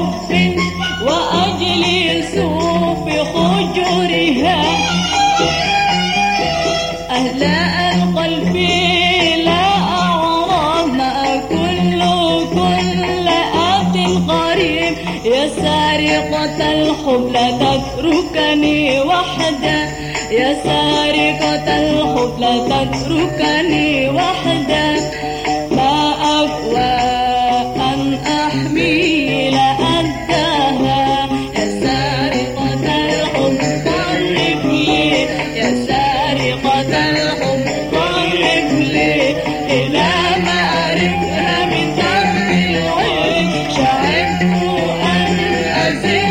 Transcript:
شمس وأجلس في حجرها. أهلاء القلب لا أرى ما كل كل أب قريب. يا سارقة الحب لا تتركني وحدا يا سارقة الحب لا تتركني وحدا ما أقوى Brasil!